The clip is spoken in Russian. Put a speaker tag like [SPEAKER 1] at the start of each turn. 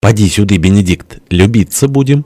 [SPEAKER 1] Поди сюда, Бенедикт, любиться будем».